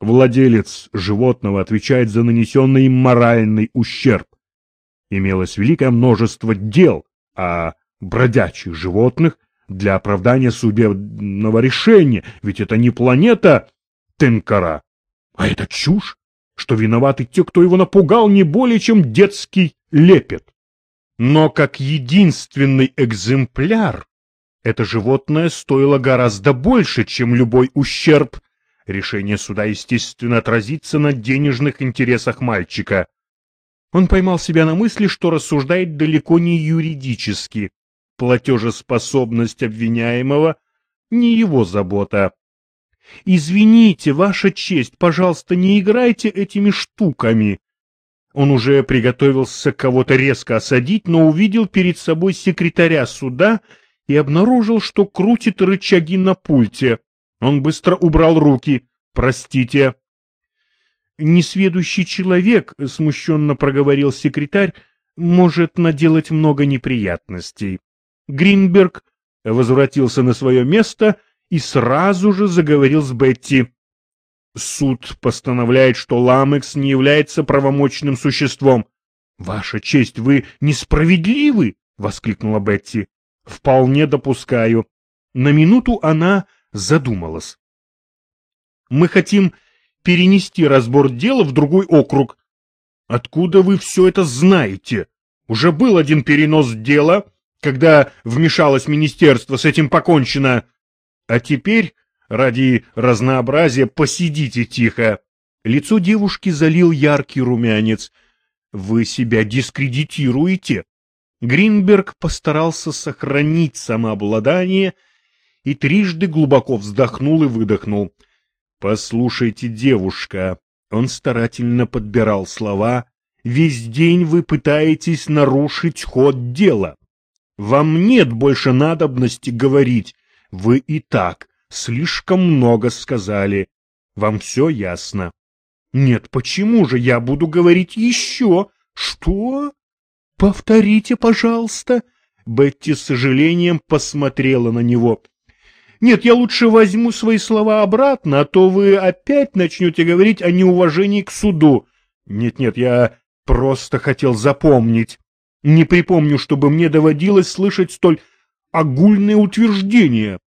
Владелец животного отвечает за нанесенный им моральный ущерб. Имелось великое множество дел о бродячих животных для оправдания судебного решения, ведь это не планета Тенкара, а это чушь, что виноваты те, кто его напугал, не более чем детский лепет. Но как единственный экземпляр это животное стоило гораздо больше, чем любой ущерб. Решение суда, естественно, отразится на денежных интересах мальчика. Он поймал себя на мысли, что рассуждает далеко не юридически. Платежеспособность обвиняемого — не его забота. «Извините, ваша честь, пожалуйста, не играйте этими штуками», он уже приготовился кого-то резко осадить, но увидел перед собой секретаря суда и обнаружил, что крутит рычаги на пульте. Он быстро убрал руки. «Простите». «Несведущий человек», — смущенно проговорил секретарь, — «может наделать много неприятностей». Гринберг возвратился на свое место и сразу же заговорил с Бетти. Суд постановляет, что Ламекс не является правомочным существом. — Ваша честь, вы несправедливы! — воскликнула Бетти. — Вполне допускаю. На минуту она задумалась. — Мы хотим перенести разбор дела в другой округ. — Откуда вы все это знаете? Уже был один перенос дела, когда вмешалось министерство, с этим покончено. А теперь Ради разнообразия посидите тихо. Лицо девушки залил яркий румянец. Вы себя дискредитируете. Гринберг постарался сохранить самообладание и трижды глубоко вздохнул и выдохнул. «Послушайте, девушка», — он старательно подбирал слова, — «весь день вы пытаетесь нарушить ход дела. Вам нет больше надобности говорить, вы и так слишком много сказали. Вам все ясно? Нет, почему же я буду говорить еще? Что? Повторите, пожалуйста. Бетти с сожалением посмотрела на него. Нет, я лучше возьму свои слова обратно, а то вы опять начнете говорить о неуважении к суду. Нет-нет, я просто хотел запомнить. Не припомню, чтобы мне доводилось слышать столь огульные утверждения.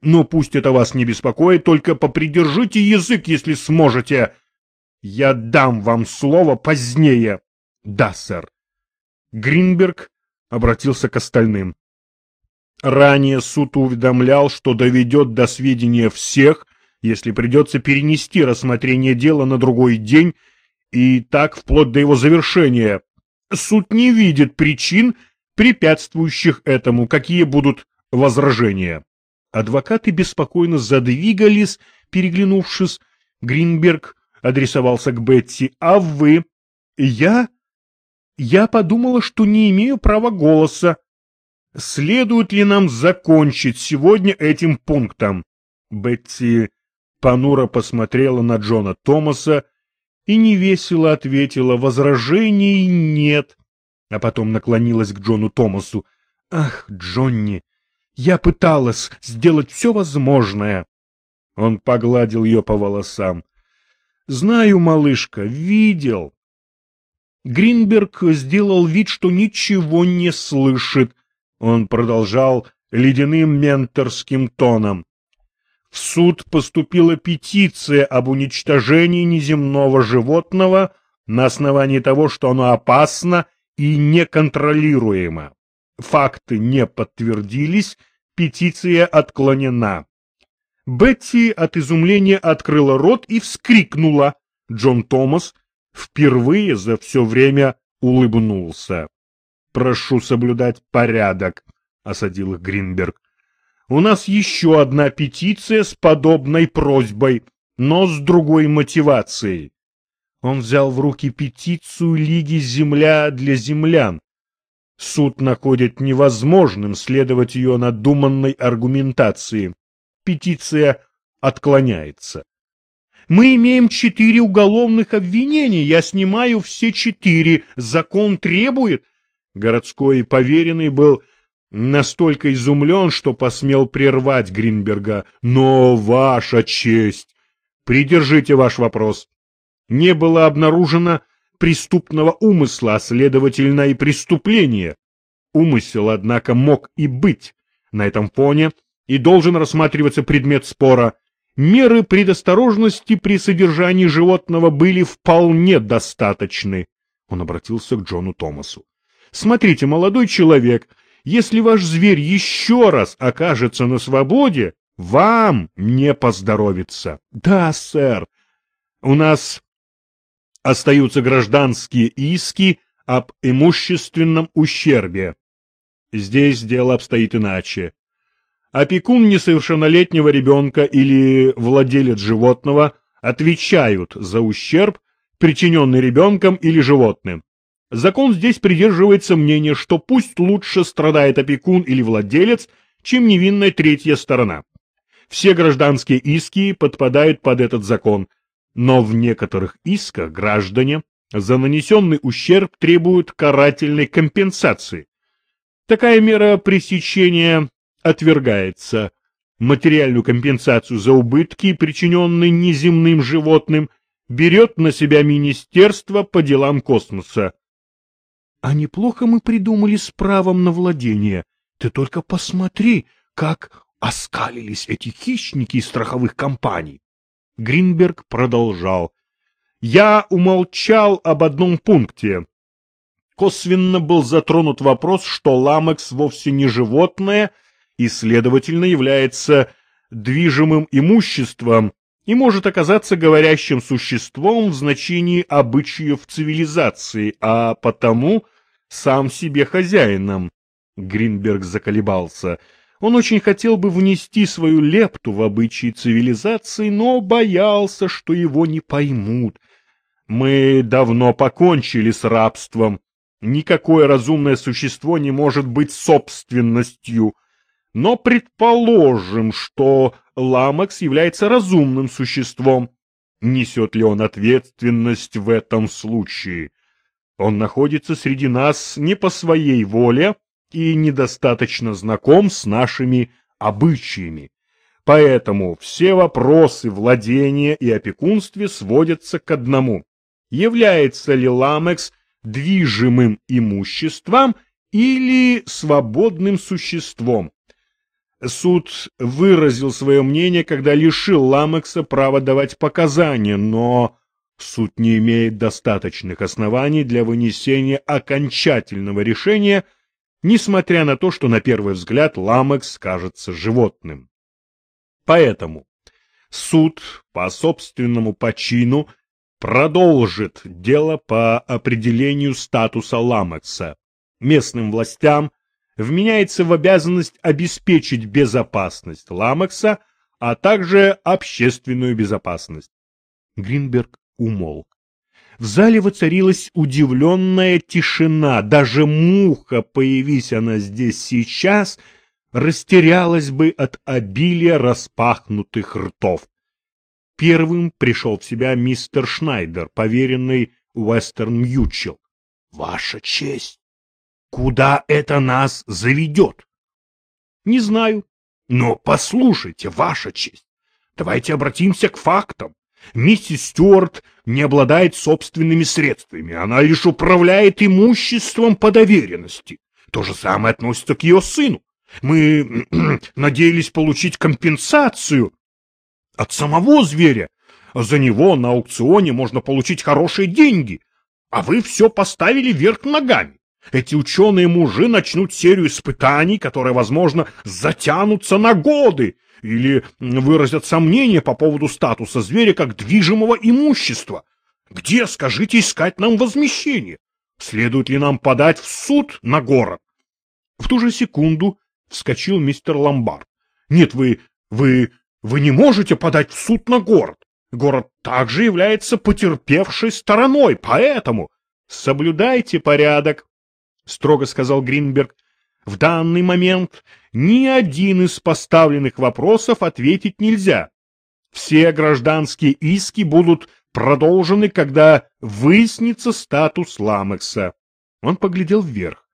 Но пусть это вас не беспокоит, только попридержите язык, если сможете. Я дам вам слово позднее. Да, сэр. Гринберг обратился к остальным. Ранее суд уведомлял, что доведет до сведения всех, если придется перенести рассмотрение дела на другой день, и так вплоть до его завершения. Суд не видит причин, препятствующих этому, какие будут возражения. Адвокаты беспокойно задвигались, переглянувшись. Гринберг адресовался к Бетти. «А вы?» «Я?» «Я подумала, что не имею права голоса. Следует ли нам закончить сегодня этим пунктом?» Бетти понуро посмотрела на Джона Томаса и невесело ответила «Возражений нет», а потом наклонилась к Джону Томасу. «Ах, Джонни, я пыталась сделать все возможное. Он погладил ее по волосам. Знаю, малышка, видел. Гринберг сделал вид, что ничего не слышит. Он продолжал ледяным менторским тоном. В суд поступила петиция об уничтожении неземного животного на основании того, что оно опасно и неконтролируемо. Факты не подтвердились, петиция отклонена. Бетти от изумления открыла рот и вскрикнула. Джон Томас впервые за все время улыбнулся. «Прошу соблюдать порядок», — осадил их Гринберг. «У нас еще одна петиция с подобной просьбой, но с другой мотивацией». Он взял в руки петицию Лиги «Земля для землян», Суд находит невозможным следовать ее надуманной аргументации. Петиция отклоняется. Мы имеем четыре уголовных обвинения, я снимаю все четыре, закон требует. Городской поверенный был настолько изумлен, что посмел прервать Гринберга. Но, ваша честь, Придержите ваш вопрос. Не было обнаружено преступного умысла, а следовательно и преступления. Умысел, однако, мог и быть. На этом фоне и должен рассматриваться предмет спора. Меры предосторожности при содержании животного были вполне достаточны. Он обратился к Джону Томасу. Смотрите, молодой человек, если ваш зверь еще раз окажется на свободе, вам не поздоровится. Да, сэр. У нас остаются гражданские иски об имущественном ущербе. Здесь дело обстоит иначе. Опекун несовершеннолетнего ребенка или владелец животного отвечают за ущерб, причиненный ребенком или животным. Закон здесь придерживается мнения, что пусть лучше страдает опекун или владелец, чем невинная третья сторона. Все гражданские иски подпадают под этот закон, но в некоторых исках граждане за нанесенный ущерб требуют карательной компенсации. Такая мера пресечения отвергается. Материальную компенсацию за убытки, причиненные неземным животным, берет на себя Министерство по делам космоса. А неплохо мы придумали с правом на владение. Ты только посмотри, как оскалились эти хищники из страховых компаний. Гринберг продолжал. Я умолчал об одном пункте. Косвенно был затронут вопрос, что ламекс вовсе не животное и, следовательно, является движимым имуществом и может оказаться говорящим существом в значении обычаев цивилизации, а потому сам себе хозяином. Гринберг заколебался. Он очень хотел бы внести свою лепту в обычаи цивилизации, но боялся, что его не поймут. Мы давно покончили с рабством. Никакое разумное существо не может быть собственностью. Но предположим, что Ламакс является разумным существом. Несет ли он ответственность в этом случае? Он находится среди нас не по своей воле и недостаточно знаком с нашими обычаями. Поэтому все вопросы владения и опекунстве сводятся к одному. Является ли Ламекс движимым имуществом или свободным существом? Суд выразил свое мнение, когда лишил Ламекса права давать показания, но суд не имеет достаточных оснований для вынесения окончательного решения, несмотря на то, что на первый взгляд ламекс кажется животным. Поэтому суд по собственному почину продолжит дело по определению статуса ламекса. Местным властям вменяется в обязанность обеспечить безопасность ламекса, а также общественную безопасность. Гринберг умолк. В зале воцарилась удивленная тишина. Даже муха, появись она здесь сейчас, растерялась бы от обилия распахнутых ртов. Первым пришел в себя мистер Шнайдер, поверенный Уэстерн Мьючел. — Ваша честь, куда это нас заведет? — Не знаю. — Но послушайте, ваша честь, давайте обратимся к фактам. Миссис Стюарт не обладает собственными средствами, она лишь управляет имуществом по доверенности. То же самое относится к ее сыну. Мы надеялись получить компенсацию от самого зверя. За него на аукционе можно получить хорошие деньги, а вы все поставили вверх ногами. Эти ученые-мужи начнут серию испытаний, которые, возможно, затянутся на годы, или выразят сомнения по поводу статуса зверя как движимого имущества. Где, скажите, искать нам возмещение? Следует ли нам подать в суд на город? В ту же секунду вскочил мистер Ломбард. Нет, вы, вы, вы не можете подать в суд на город. Город также является потерпевшей стороной, поэтому соблюдайте порядок, строго сказал Гринберг. В данный момент ни один из поставленных вопросов ответить нельзя. Все гражданские иски будут продолжены, когда выяснится статус Ламекса. Он поглядел вверх.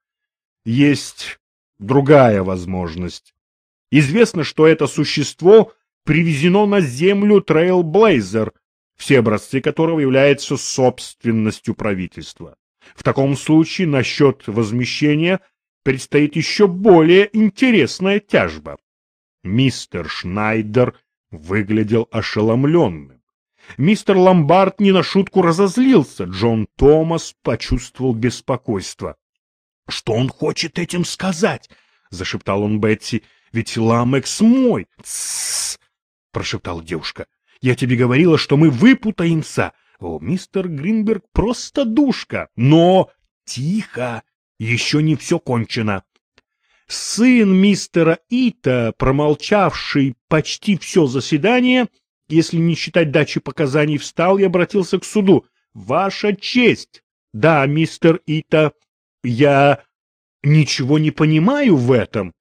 Есть другая возможность. Известно, что это существо привезено на землю Trailblazer, все образцы которого являются собственностью правительства. В таком случае насчет возмещения предстоит еще более интересная тяжба. Мистер Шнайдер выглядел ошеломленным. Мистер Ломбард не на шутку разозлился, Джон Томас почувствовал беспокойство. — Что он хочет этим сказать? — зашептал он Бетси. — Ведь Ламекс мой. — Тссс! — прошептала девушка. — Я тебе говорила, что мы выпутаемся. О, мистер Гринберг просто душка. Но... Тихо! Еще не все кончено. Сын мистера Ита, промолчавший почти все заседание, если не считать дачи показаний, встал и обратился к суду. «Ваша честь!» «Да, мистер Ита, я ничего не понимаю в этом.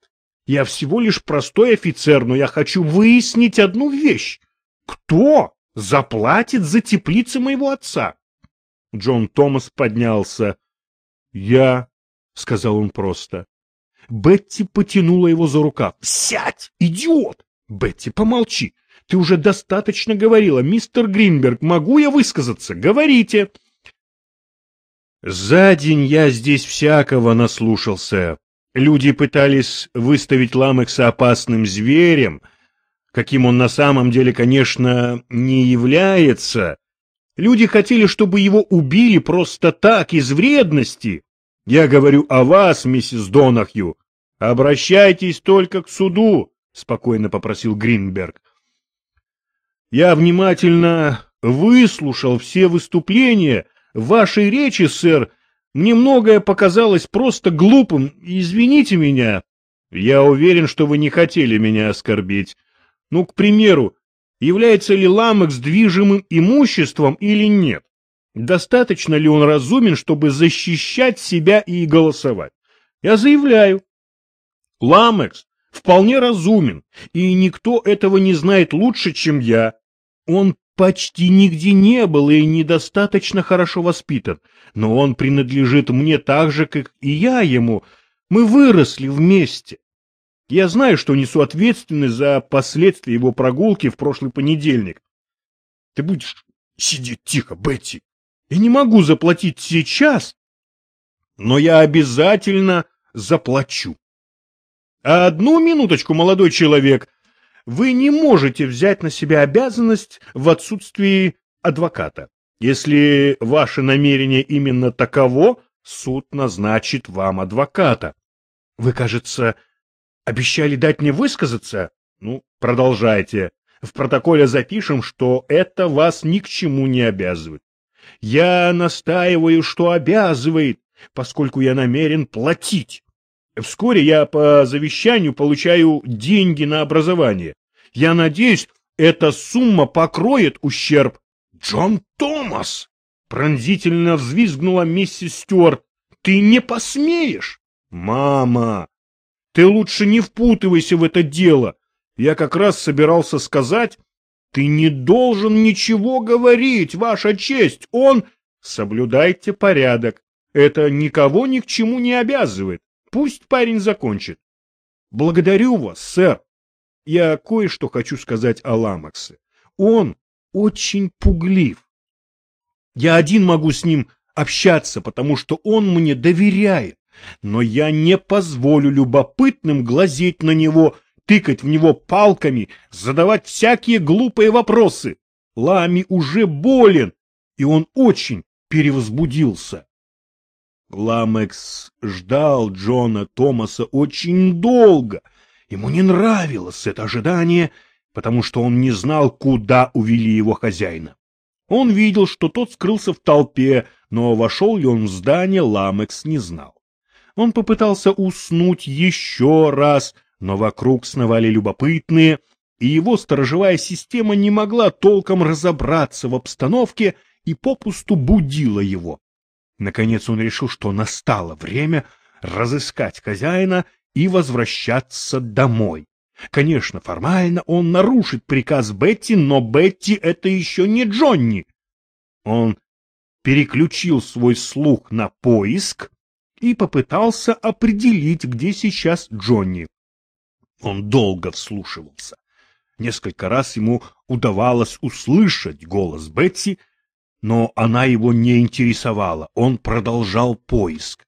Я всего лишь простой офицер, но я хочу выяснить одну вещь. Кто заплатит за теплицы моего отца?» Джон Томас поднялся. «Я», — сказал он просто. Бетти потянула его за рукав. «Сядь, идиот!» «Бетти, помолчи. Ты уже достаточно говорила. Мистер Гринберг, могу я высказаться? Говорите!» За день я здесь всякого наслушался. Люди пытались выставить Ламекса опасным зверем, каким он на самом деле, конечно, не является. Люди хотели, чтобы его убили просто так, из вредности. Я говорю о вас, миссис Донахью. Обращайтесь только к суду, спокойно попросил Гринберг. Я внимательно выслушал все выступления вашей речи, сэр. Мне многое показалось просто глупым. Извините меня. Я уверен, что вы не хотели меня оскорбить. Ну, к примеру, является ли Ламекс движимым имуществом или нет? Достаточно ли он разумен, чтобы защищать себя и голосовать? Я заявляю, Ламекс вполне разумен, и никто этого не знает лучше, чем я. Он почти нигде не был и недостаточно хорошо воспитан, но он принадлежит мне так же, как и я ему. Мы выросли вместе. Я знаю, что несу ответственность за последствия его прогулки в прошлый понедельник. Ты будешь сидеть тихо, Бетти. Я не могу заплатить сейчас, но я обязательно заплачу. А одну минуточку, молодой человек, вы не можете взять на себя обязанность в отсутствии адвоката. Если ваше намерение именно таково, суд назначит вам адвоката. Вы, кажется, обещали дать мне высказаться? Ну, продолжайте. В протоколе запишем, что это вас ни к чему не обязывает. Я настаиваю, что обязывает, поскольку я намерен платить. Вскоре я по завещанию получаю деньги на образование. Я надеюсь, эта сумма покроет ущерб. Джон Томас! Пронзительно взвизгнула миссис Стюарт. Ты не посмеешь! Мама! Ты лучше не впутывайся в это дело. Я как раз собирался сказать, ты не должен ничего говорить, ваша честь. Он... Соблюдайте порядок. Это никого ни к чему не обязывает. Пусть парень закончит. Благодарю вас, сэр. Я кое-что хочу сказать о Ламаксе. Он очень пуглив. Я один могу с ним общаться, потому что он мне доверяет. Но я не позволю любопытным глазеть на него тыкать в него палками, задавать всякие глупые вопросы. Лами уже болен, и он очень перевозбудился. Ламекс ждал Джона Томаса очень долго. Ему не нравилось это ожидание, потому что он не знал, куда увели его хозяина. Он видел, что тот скрылся в толпе, но вошел ли он в здание, Ламекс не знал. Он попытался уснуть еще раз — но вокруг сновали любопытные, и его сторожевая система не могла толком разобраться в обстановке и попусту будила его. Наконец он решил, что настало время разыскать хозяина и возвращаться домой. Конечно, формально он нарушит приказ Бетти, но Бетти — это еще не Джонни. Он переключил свой слух на поиск и попытался определить, где сейчас Джонни. Он долго вслушивался. Несколько раз ему удавалось услышать голос Бетси, но она его не интересовала, он продолжал поиск.